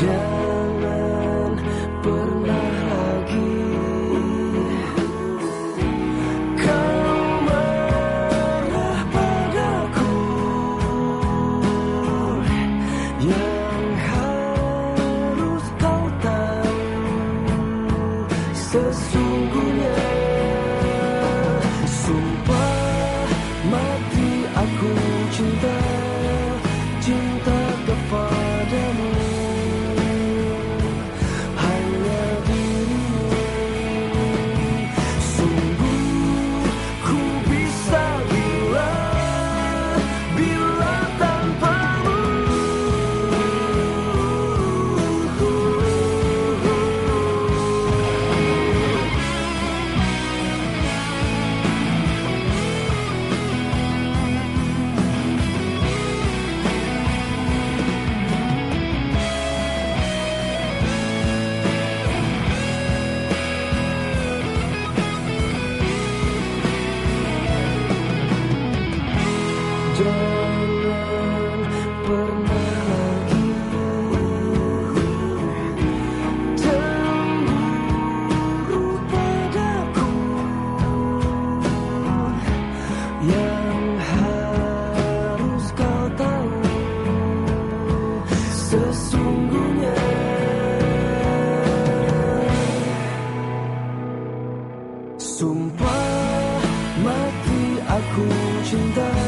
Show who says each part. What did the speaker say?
Speaker 1: Jangan pernah lagi. Kau marah padaku. Yang harus kau tahu Sesuatu Sumpah mati aku cinta.